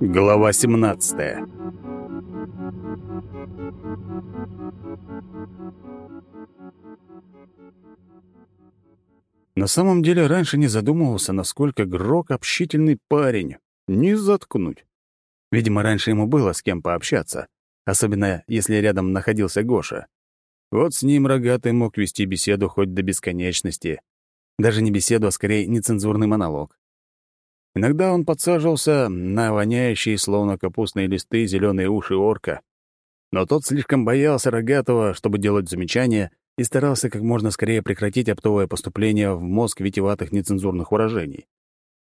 Глава 17 На самом деле раньше не задумывался, насколько Грок общительный парень. Не заткнуть. Видимо, раньше ему было с кем пообщаться, особенно если рядом находился Гоша. Вот с ним рогатый мог вести беседу хоть до бесконечности. Даже не беседу, а скорее нецензурный монолог. Иногда он подсаживался на воняющие, словно капустные листы, зеленые уши орка. Но тот слишком боялся рогатого, чтобы делать замечания, и старался как можно скорее прекратить оптовое поступление в мозг витиеватых нецензурных выражений.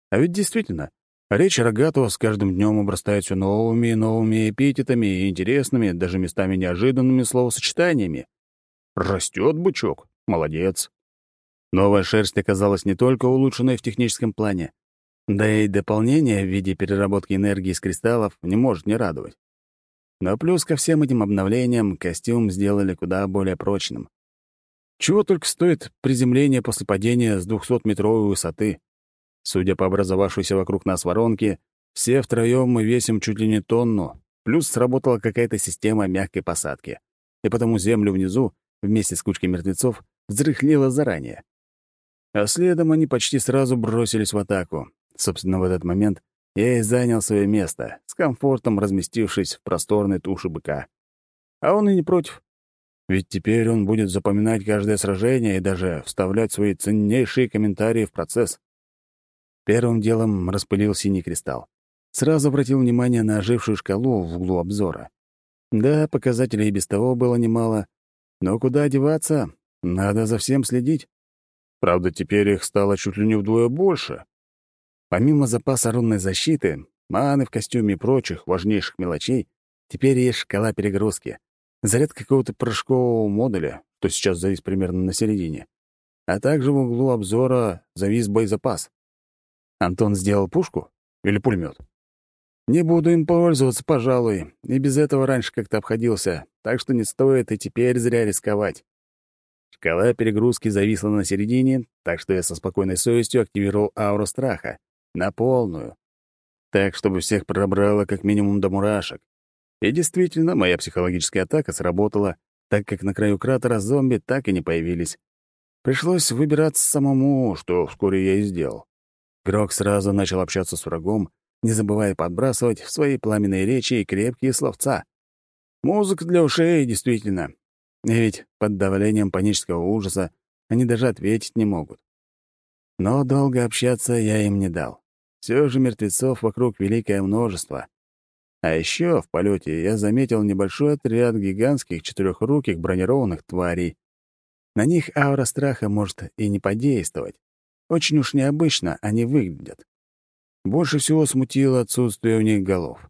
А ведь действительно, речь рогатого с каждым днем обрастает все новыми и новыми эпитетами и интересными, даже местами неожиданными словосочетаниями. Растет бычок. Молодец. Новая шерсть оказалась не только улучшенной в техническом плане, да и дополнение в виде переработки энергии из кристаллов не может не радовать. Но плюс ко всем этим обновлениям костюм сделали куда более прочным. Чего только стоит приземление после падения с 200-метровой высоты. Судя по образовавшейся вокруг нас воронке, все втроем мы весим чуть ли не тонну, плюс сработала какая-то система мягкой посадки, и потому землю внизу, вместе с кучкой мертвецов, взрыхлила заранее. А следом они почти сразу бросились в атаку, Собственно, в этот момент я и занял свое место, с комфортом разместившись в просторной туше быка. А он и не против. Ведь теперь он будет запоминать каждое сражение и даже вставлять свои ценнейшие комментарии в процесс. Первым делом распылил синий кристалл. Сразу обратил внимание на ожившую шкалу в углу обзора. Да, показателей и без того было немало, но куда деваться? Надо за всем следить. Правда, теперь их стало чуть ли не вдвое больше. Помимо запаса рунной защиты, маны в костюме и прочих важнейших мелочей, теперь есть шкала перегрузки, заряд какого-то порошкового модуля, что сейчас завис примерно на середине, а также в углу обзора завис боезапас. Антон сделал пушку или пулемет? Не буду им пользоваться, пожалуй, и без этого раньше как-то обходился, так что не стоит и теперь зря рисковать. Шкала перегрузки зависла на середине, так что я со спокойной совестью активировал ауру страха, на полную. Так, чтобы всех пробрало как минимум до мурашек. И действительно, моя психологическая атака сработала, так как на краю кратера зомби так и не появились. Пришлось выбираться самому, что вскоре я и сделал. Грок сразу начал общаться с врагом, не забывая подбрасывать в свои пламенные речи и крепкие словца. Музыка для ушей, действительно. И ведь под давлением панического ужаса они даже ответить не могут. Но долго общаться я им не дал. Все же мертвецов вокруг великое множество. А еще в полете я заметил небольшой отряд гигантских четырехруких бронированных тварей. На них аура страха может и не подействовать. Очень уж необычно они выглядят. Больше всего смутило отсутствие у них голов.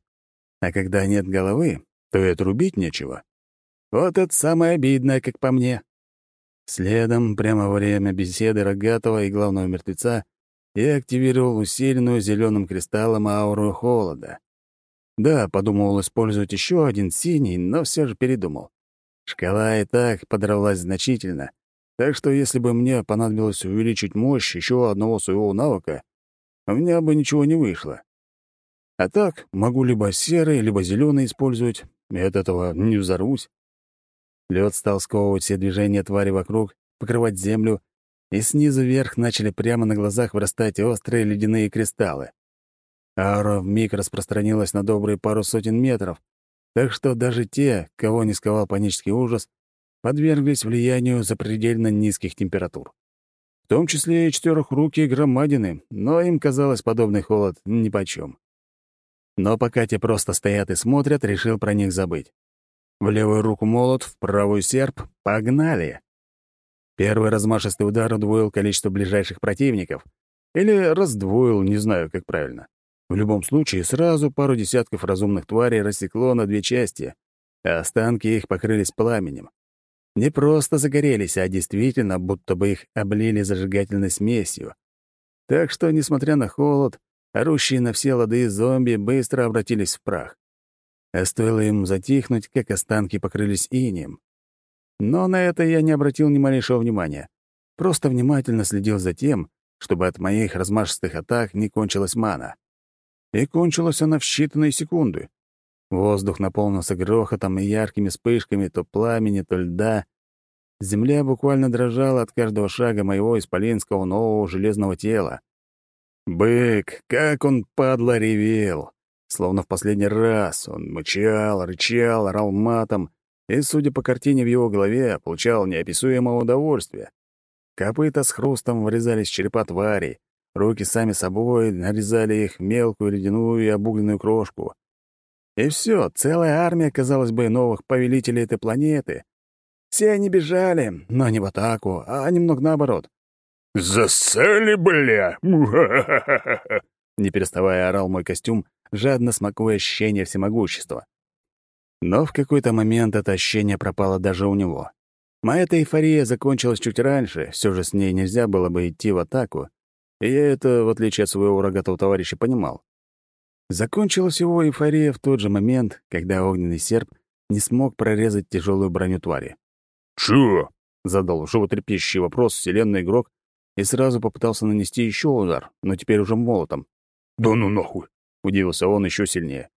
А когда нет головы, то и отрубить нечего. Вот это самое обидное, как по мне. Следом, прямо во время беседы Рогатого и главного мертвеца, я активировал усиленную зеленым кристаллом ауру холода. Да, подумал использовать еще один синий, но все же передумал. Шкала и так подорвалась значительно, так что если бы мне понадобилось увеличить мощь еще одного своего навыка, у меня бы ничего не вышло. А так могу либо серый, либо зеленый использовать, и от этого не взорвусь. Лед стал сковывать все движения твари вокруг, покрывать землю, и снизу вверх начали прямо на глазах вырастать острые ледяные кристаллы. Аура вмиг распространилась на добрые пару сотен метров, так что даже те, кого не сковал панический ужас, подверглись влиянию запредельно низких температур. В том числе и четырехрукие громадины, но им казалось подобный холод нипочем. Но пока те просто стоят и смотрят, решил про них забыть. В левую руку молот, в правую серп. Погнали! Первый размашистый удар удвоил количество ближайших противников. Или раздвоил, не знаю, как правильно. В любом случае, сразу пару десятков разумных тварей рассекло на две части, а останки их покрылись пламенем. Не просто загорелись, а действительно, будто бы их облили зажигательной смесью. Так что, несмотря на холод, орущие на все лады зомби быстро обратились в прах. А стоило им затихнуть, как останки покрылись инеем. Но на это я не обратил ни малейшего внимания. Просто внимательно следил за тем, чтобы от моих размашистых атак не кончилась мана. И кончилась она в считанные секунды. Воздух наполнился грохотом и яркими вспышками то пламени, то льда. Земля буквально дрожала от каждого шага моего исполинского нового железного тела. Бык, как он, падла, ревел! Словно в последний раз он мычал, рычал, орал матом, и, судя по картине в его голове, получал неописуемое удовольствие. Копыта с хрустом врезались в черепа тварей, руки сами собой нарезали их мелкую ледяную и обугленную крошку. И все, целая армия, казалось бы, новых повелителей этой планеты. Все они бежали, но не в атаку, а немного наоборот. «Засали, бля!» Не переставая орал мой костюм, жадно смакуя ощущение всемогущества. Но в какой-то момент это ощущение пропало даже у него. Моя-то эйфория закончилась чуть раньше, все же с ней нельзя было бы идти в атаку, и я это, в отличие от своего рогатого товарища, понимал. Закончилась его эйфория в тот же момент, когда огненный серп не смог прорезать тяжелую броню твари. «Чё?» — задал животрепещущий вопрос вселенный игрок и сразу попытался нанести еще удар, но теперь уже молотом. «Да ну нахуй!» — удивился он еще сильнее.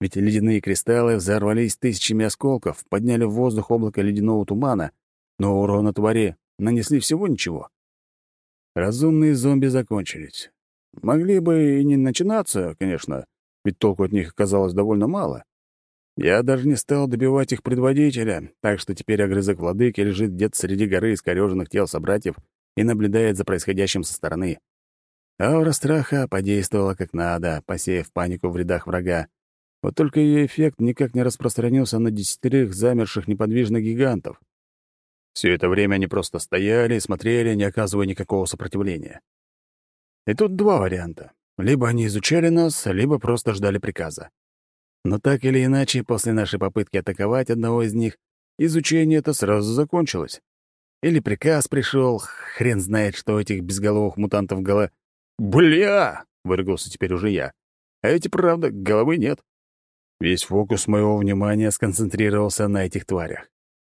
Ведь ледяные кристаллы взорвались тысячами осколков, подняли в воздух облако ледяного тумана, но урона твари нанесли всего ничего. Разумные зомби закончились. Могли бы и не начинаться, конечно, ведь толку от них оказалось довольно мало. Я даже не стал добивать их предводителя, так что теперь огрызок владыки лежит где-то среди горы искорёженных тел собратьев и наблюдает за происходящим со стороны. Аура страха подействовала как надо, посеяв панику в рядах врага. Вот только ее эффект никак не распространился на десятерых замерших неподвижных гигантов. Все это время они просто стояли и смотрели, не оказывая никакого сопротивления. И тут два варианта. Либо они изучали нас, либо просто ждали приказа. Но так или иначе, после нашей попытки атаковать одного из них, изучение это сразу закончилось. Или приказ пришел, хрен знает, что у этих безголовых мутантов голова... «Бля!» — выругался теперь уже я. А эти, правда, головы нет. Весь фокус моего внимания сконцентрировался на этих тварях.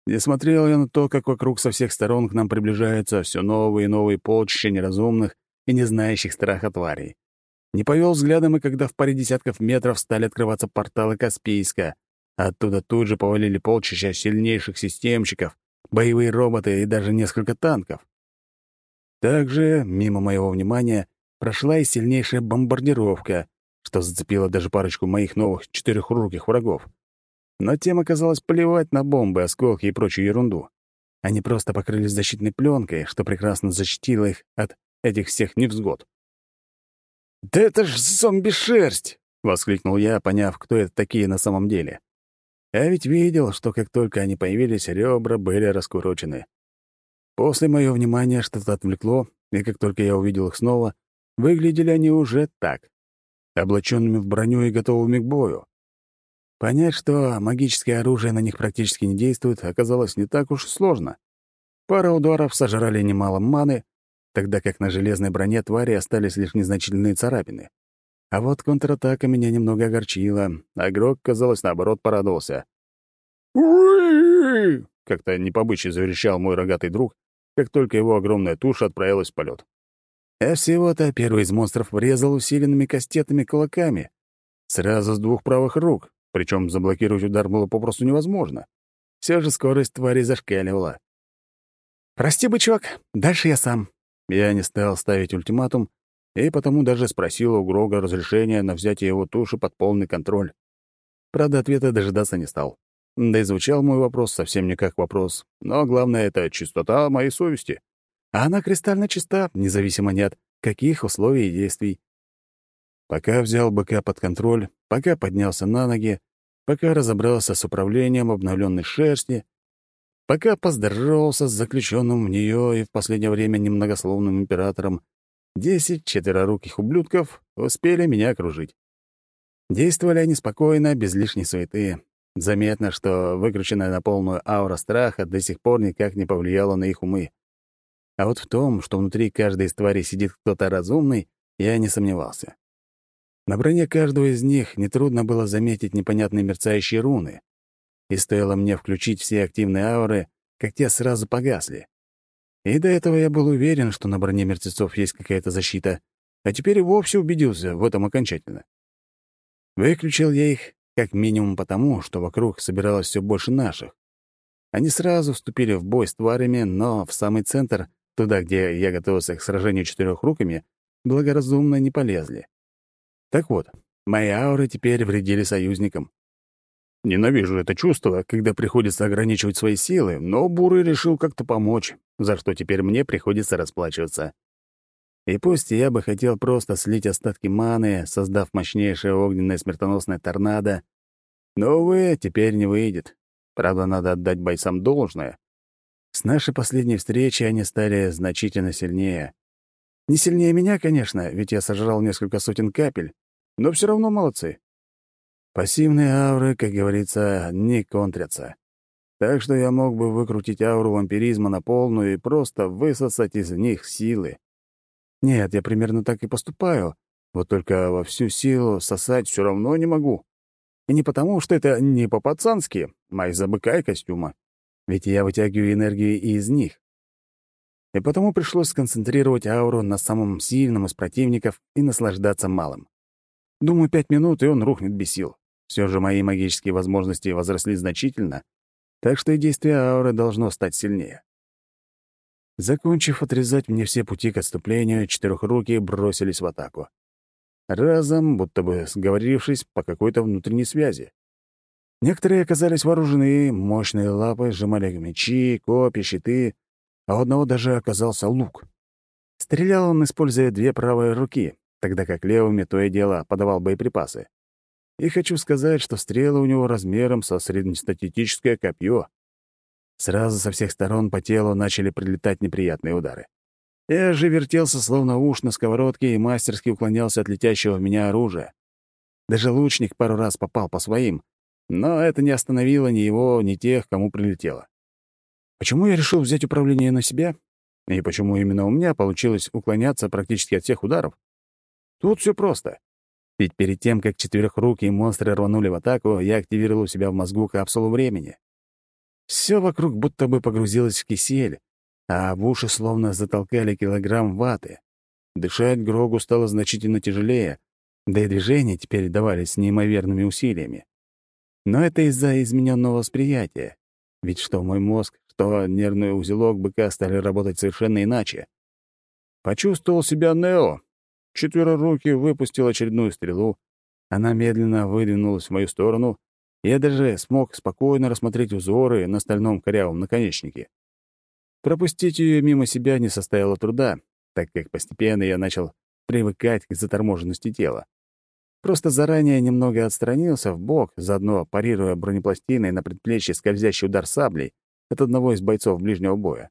Не смотрел я на то, как вокруг со всех сторон к нам приближаются все новые и новые полчища неразумных и не знающих страха тварей. Не повел взглядом, и когда в паре десятков метров стали открываться порталы Каспийска, оттуда тут же повалили полчища сильнейших системщиков, боевые роботы и даже несколько танков. Также, мимо моего внимания, прошла и сильнейшая бомбардировка, что зацепила даже парочку моих новых четырехруких врагов. Но тем оказалось плевать на бомбы, осколки и прочую ерунду. Они просто покрылись защитной пленкой, что прекрасно защитило их от этих всех невзгод. «Да это ж зомби-шерсть!» — воскликнул я, поняв, кто это такие на самом деле. Я ведь видел, что как только они появились, ребра были раскурочены. После моего внимания что-то отвлекло, и как только я увидел их снова, выглядели они уже так, облаченными в броню и готовыми к бою. Понять, что магическое оружие на них практически не действует, оказалось не так уж сложно. Пара ударов сожрали немало маны, тогда как на железной броне твари остались лишь незначительные царапины. А вот контратака меня немного огорчила, а Грок, казалось, наоборот, порадовался. Как-то не побычьи заверещал мой рогатый друг, как только его огромная туша отправилась в полет. А всего-то первый из монстров врезал усиленными кастетами кулаками. Сразу с двух правых рук, причем заблокировать удар было попросту невозможно. Все же скорость твари зашкаливала. «Прости, бычок, дальше я сам», я не стал ставить ультиматум, и потому даже спросил у Грога разрешения на взятие его туши под полный контроль. Правда, ответа дожидаться не стал. Да и звучал мой вопрос совсем не как вопрос, но главное — это чистота моей совести. А она кристально чиста, независимо ни от каких условий и действий. Пока взял быка под контроль, пока поднялся на ноги, пока разобрался с управлением обновленной шерсти, Пока поздоровался с заключенным в нее и в последнее время немногословным императором, десять четвероруких ублюдков успели меня окружить. Действовали они спокойно, без лишней суеты. Заметно, что выкрученная на полную аура страха до сих пор никак не повлияла на их умы. А вот в том, что внутри каждой из тварей сидит кто-то разумный, я не сомневался. На броне каждого из них нетрудно было заметить непонятные мерцающие руны и стоило мне включить все активные ауры, как те сразу погасли. И до этого я был уверен, что на броне мертвецов есть какая-то защита, а теперь и вовсе убедился в этом окончательно. Выключил я их как минимум потому, что вокруг собиралось все больше наших. Они сразу вступили в бой с тварями, но в самый центр, туда, где я готовился к сражению четырехруками, благоразумно не полезли. Так вот, мои ауры теперь вредили союзникам. Ненавижу это чувство, когда приходится ограничивать свои силы, но Бурый решил как-то помочь, за что теперь мне приходится расплачиваться. И пусть я бы хотел просто слить остатки маны, создав мощнейшее огненное смертоносное торнадо, но, увы, теперь не выйдет. Правда, надо отдать бойцам должное. С нашей последней встречи они стали значительно сильнее. Не сильнее меня, конечно, ведь я сожрал несколько сотен капель, но все равно молодцы. Пассивные ауры, как говорится, не контрятся. Так что я мог бы выкрутить ауру вампиризма на полную и просто высосать из них силы. Нет, я примерно так и поступаю, вот только во всю силу сосать все равно не могу. И не потому, что это не по-пацански, а из-за быка и костюма. Ведь я вытягиваю энергию и из них. И потому пришлось сконцентрировать ауру на самом сильном из противников и наслаждаться малым. Думаю, пять минут, и он рухнет без сил. Все же мои магические возможности возросли значительно, так что и действие ауры должно стать сильнее. Закончив отрезать мне все пути к отступлению, четырехруки бросились в атаку. Разом, будто бы сговорившись по какой-то внутренней связи. Некоторые оказались вооружены, мощные лапы сжимали мечи, копья, щиты, а у одного даже оказался лук. Стрелял он, используя две правые руки, тогда как левыми то и дело подавал боеприпасы. И хочу сказать, что стрелы у него размером со среднестатистическое копье. Сразу со всех сторон по телу начали прилетать неприятные удары. Я же вертелся, словно уж на сковородке, и мастерски уклонялся от летящего в меня оружия. Даже лучник пару раз попал по своим, но это не остановило ни его, ни тех, кому прилетело. Почему я решил взять управление на себя? И почему именно у меня получилось уклоняться практически от всех ударов? Тут все просто. Ведь перед тем, как четырехрукие монстры рванули в атаку, я активировал у себя в мозгу капсулу времени. Все вокруг будто бы погрузилось в кисель, а в уши словно затолкали килограмм ваты. Дышать Грогу стало значительно тяжелее, да и движения теперь давались неимоверными усилиями. Но это из-за измененного восприятия. Ведь что мой мозг, что нервный узелок быка стали работать совершенно иначе. Почувствовал себя Нео, Четверорукий выпустил очередную стрелу. Она медленно выдвинулась в мою сторону. Я даже смог спокойно рассмотреть узоры на стальном корявом наконечнике. Пропустить ее мимо себя не составило труда, так как постепенно я начал привыкать к заторможенности тела. Просто заранее немного отстранился в бок, заодно парируя бронепластиной на предплечье скользящий удар саблей от одного из бойцов ближнего боя.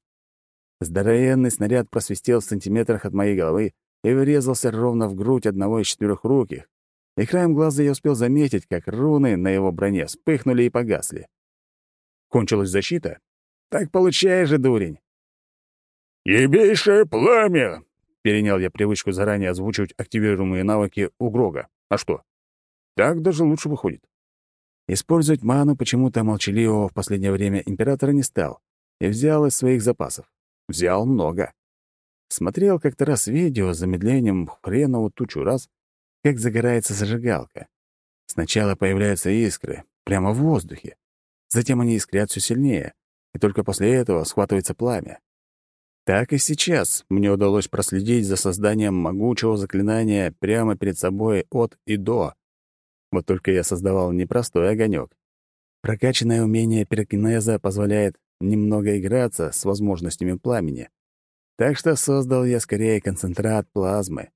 Здоровенный снаряд просвистел в сантиметрах от моей головы, и врезался ровно в грудь одного из четырехруких. И краем глаза я успел заметить, как руны на его броне вспыхнули и погасли. Кончилась защита? Так получай же, дурень! «Ебейшее пламя!» — перенял я привычку заранее озвучивать активируемые навыки у Грога. А что? Так даже лучше выходит. Использовать ману почему-то молчаливого в последнее время императора не стал и взял из своих запасов. Взял много. Смотрел как-то раз видео с замедлением хренову тучу раз, как загорается зажигалка. Сначала появляются искры, прямо в воздухе. Затем они искрят все сильнее, и только после этого схватывается пламя. Так и сейчас мне удалось проследить за созданием могучего заклинания прямо перед собой от и до. Вот только я создавал непростой огонек. Прокачанное умение пирокинеза позволяет немного играться с возможностями пламени. Так что создал я скорее концентрат плазмы.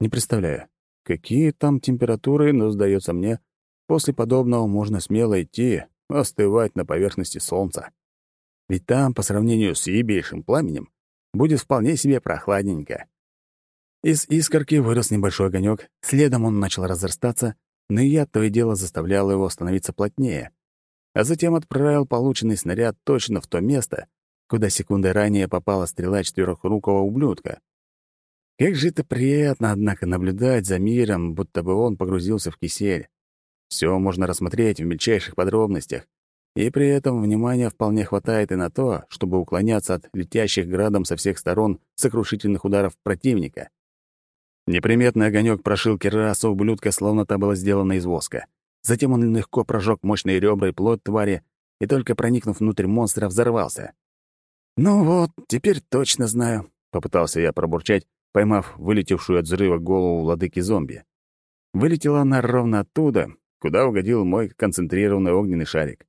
Не представляю, какие там температуры, но, сдается мне, после подобного можно смело идти, остывать на поверхности Солнца. Ведь там, по сравнению с ебейшим пламенем, будет вполне себе прохладненько. Из искорки вырос небольшой огонек, следом он начал разрастаться, но я то и дело заставлял его становиться плотнее, а затем отправил полученный снаряд точно в то место, куда секунды ранее попала стрела четырехрукого ублюдка. Как же это приятно, однако, наблюдать за миром, будто бы он погрузился в кисель. Все можно рассмотреть в мельчайших подробностях, и при этом внимания вполне хватает и на то, чтобы уклоняться от летящих градом со всех сторон сокрушительных ударов противника. Неприметный огонек прошил керасу ублюдка, словно та была сделана из воска. Затем он легко прожег мощные ребра и плоть твари, и только проникнув внутрь монстра, взорвался. «Ну вот, теперь точно знаю», — попытался я пробурчать, поймав вылетевшую от взрыва голову владыки зомби. Вылетела она ровно оттуда, куда угодил мой концентрированный огненный шарик.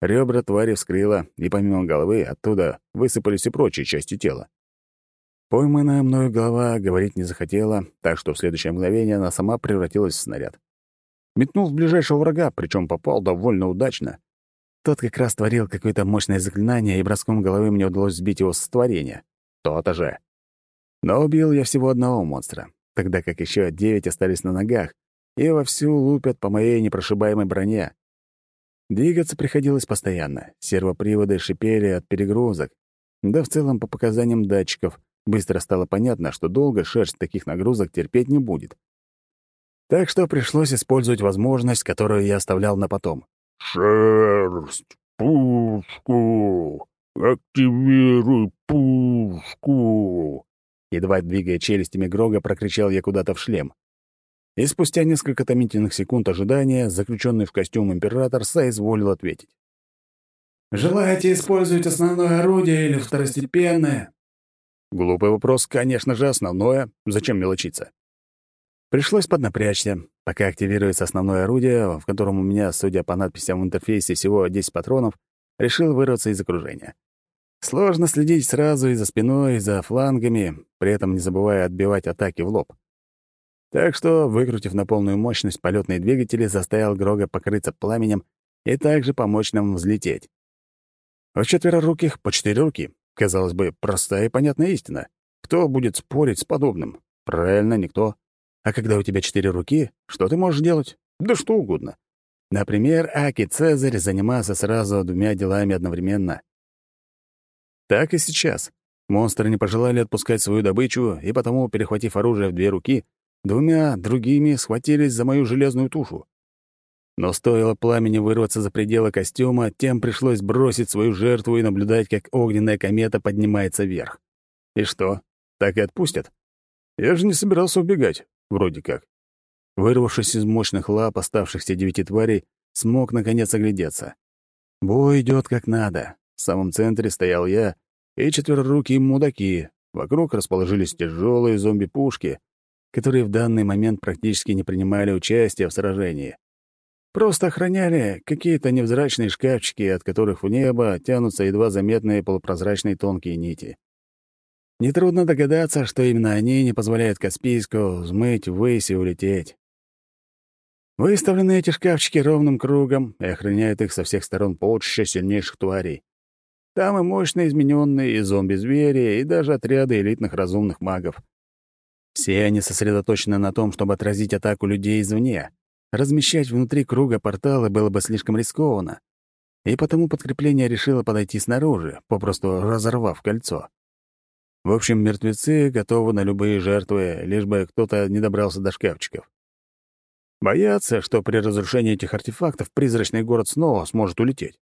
Ребра твари вскрыла, и помимо головы оттуда высыпались и прочие части тела. Пойманная мною голова говорить не захотела, так что в следующее мгновение она сама превратилась в снаряд. Метнул в ближайшего врага, причем попал довольно удачно. Тот как раз творил какое-то мощное заклинание, и броском головы мне удалось сбить его с творения. То-то же. Но убил я всего одного монстра, тогда как еще девять остались на ногах и вовсю лупят по моей непрошибаемой броне. Двигаться приходилось постоянно. Сервоприводы шипели от перегрузок. Да в целом, по показаниям датчиков, Быстро стало понятно, что долго шерсть таких нагрузок терпеть не будет. Так что пришлось использовать возможность, которую я оставлял на потом. «Шерсть! Пушку! Активируй пушку!» Едва двигая челюстями Грога, прокричал я куда-то в шлем. И спустя несколько томительных секунд ожидания, заключенный в костюм император соизволил ответить. «Желаете использовать основное орудие или второстепенное?» Глупый вопрос, конечно же, основное. Зачем мелочиться? Пришлось поднапрячься. Пока активируется основное орудие, в котором у меня, судя по надписям в интерфейсе, всего 10 патронов, решил вырваться из окружения. Сложно следить сразу и за спиной, и за флангами, при этом не забывая отбивать атаки в лоб. Так что, выкрутив на полную мощность полетные двигатели, заставил Грога покрыться пламенем и также помочь нам взлететь. У четвероруких по четыре руки, Казалось бы, простая и понятная истина. Кто будет спорить с подобным? Правильно, никто. А когда у тебя четыре руки, что ты можешь делать? Да что угодно. Например, Аки Цезарь занимался сразу двумя делами одновременно. Так и сейчас. Монстры не пожелали отпускать свою добычу, и потому, перехватив оружие в две руки, двумя другими схватились за мою железную тушу. Но стоило пламени вырваться за пределы костюма, тем пришлось бросить свою жертву и наблюдать, как огненная комета поднимается вверх. И что, так и отпустят? Я же не собирался убегать, вроде как. Вырвавшись из мощных лап оставшихся девяти тварей, смог наконец оглядеться. Бой идет как надо. В самом центре стоял я и четверорукие мудаки. Вокруг расположились тяжелые зомби-пушки, которые в данный момент практически не принимали участия в сражении. Просто охраняли какие-то невзрачные шкафчики, от которых в небо тянутся едва заметные полупрозрачные тонкие нити. Нетрудно догадаться, что именно они не позволяют Каспийску взмыть ввысь и улететь. Выставлены эти шкафчики ровным кругом и охраняют их со всех сторон полчища сильнейших тварей. Там и мощно измененные, и зомби-звери, и даже отряды элитных разумных магов. Все они сосредоточены на том, чтобы отразить атаку людей извне. Размещать внутри круга порталы было бы слишком рискованно, и потому подкрепление решило подойти снаружи, попросту разорвав кольцо. В общем, мертвецы готовы на любые жертвы, лишь бы кто-то не добрался до шкафчиков. Боятся, что при разрушении этих артефактов призрачный город снова сможет улететь.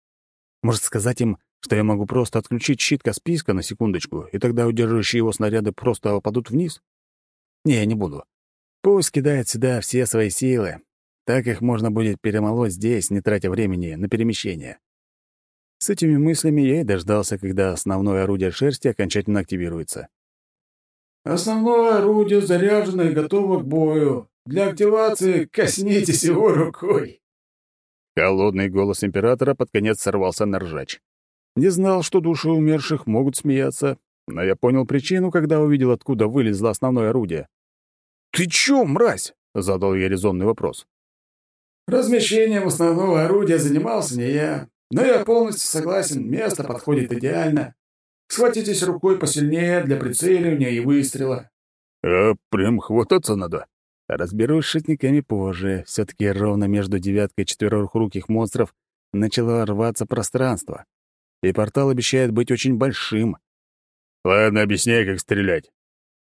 Может сказать им, что я могу просто отключить щит Каспийска на секундочку, и тогда удерживающие его снаряды просто опадут вниз? Не, я не буду. Пусть кидает сюда все свои силы, так их можно будет перемолоть здесь, не тратя времени на перемещение. С этими мыслями я и дождался, когда основное орудие шерсти окончательно активируется. «Основное орудие заряжено и готово к бою. Для активации коснитесь его рукой». Холодный голос императора под конец сорвался на ржач. Не знал, что души умерших могут смеяться, но я понял причину, когда увидел, откуда вылезло основное орудие. «Ты чё, мразь?» — задал я резонный вопрос. Размещением основного орудия занимался не я, но я полностью согласен, место подходит идеально. Схватитесь рукой посильнее для прицеливания и выстрела. А прям хвататься надо. Разберусь с шутниками позже. все таки ровно между девяткой четвероруких монстров начало рваться пространство. И портал обещает быть очень большим. Ладно, объясняй, как стрелять.